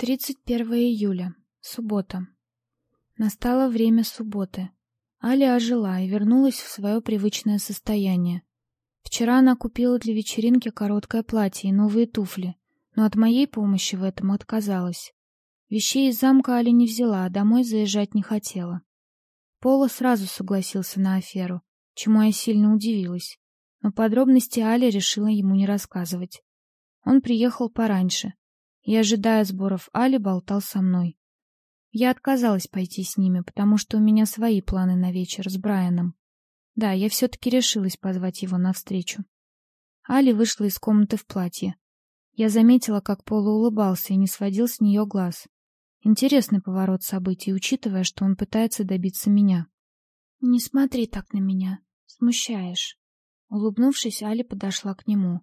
31 июля. Суббота. Настало время субботы. Аля ожила и вернулась в свое привычное состояние. Вчера она купила для вечеринки короткое платье и новые туфли, но от моей помощи в этом отказалась. Вещей из замка Аля не взяла, а домой заезжать не хотела. Пола сразу согласился на аферу, чему я сильно удивилась, но подробности Аля решила ему не рассказывать. Он приехал пораньше, и, ожидая сборов Али, болтал со мной. Я отказалась пойти с ними, потому что у меня свои планы на вечер с Брайаном. Да, я все-таки решилась позвать его навстречу. Али вышла из комнаты в платье. Я заметила, как Пола улыбался и не сводил с нее глаз. Интересный поворот событий, учитывая, что он пытается добиться меня. «Не смотри так на меня. Смущаешь». Улыбнувшись, Али подошла к нему.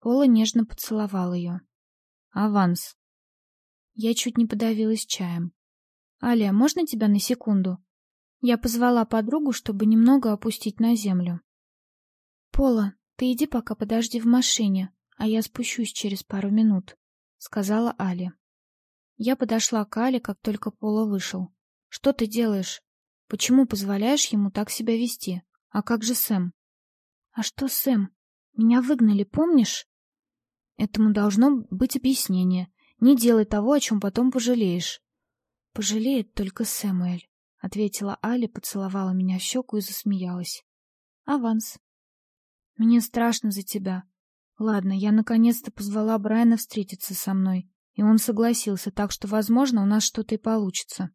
Пола нежно поцеловал ее. Аванс. Я чуть не подавилась чаем. Аля, можно тебя на секунду? Я позвала подругу, чтобы немного опустить на землю. Пола, ты иди пока подожди в машине, а я спущусь через пару минут, сказала Али. Я подошла к Але, как только Пола вышел. Что ты делаешь? Почему позволяешь ему так себя вести? А как же Сэм? А что Сэм? Меня выгнали, помнишь? Этому должно быть объяснение. Не делай того, о чем потом пожалеешь. Пожалеет только Сэмуэль, ответила Али, поцеловала меня в щеку и засмеялась. Аванс. Мне страшно за тебя. Ладно, я наконец-то позвала Брайана встретиться со мной, и он согласился, так что, возможно, у нас что-то и получится.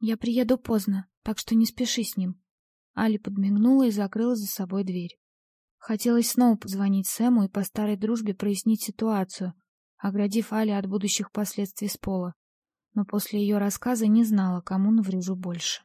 Я приеду поздно, так что не спеши с ним. Али подмигнула и закрыла за собой дверь. Хотелось снова позвонить Сэму и по старой дружбе прояснить ситуацию, оградив Али от будущих последствий с пола. Но после ее рассказа не знала, кому наврежу больше.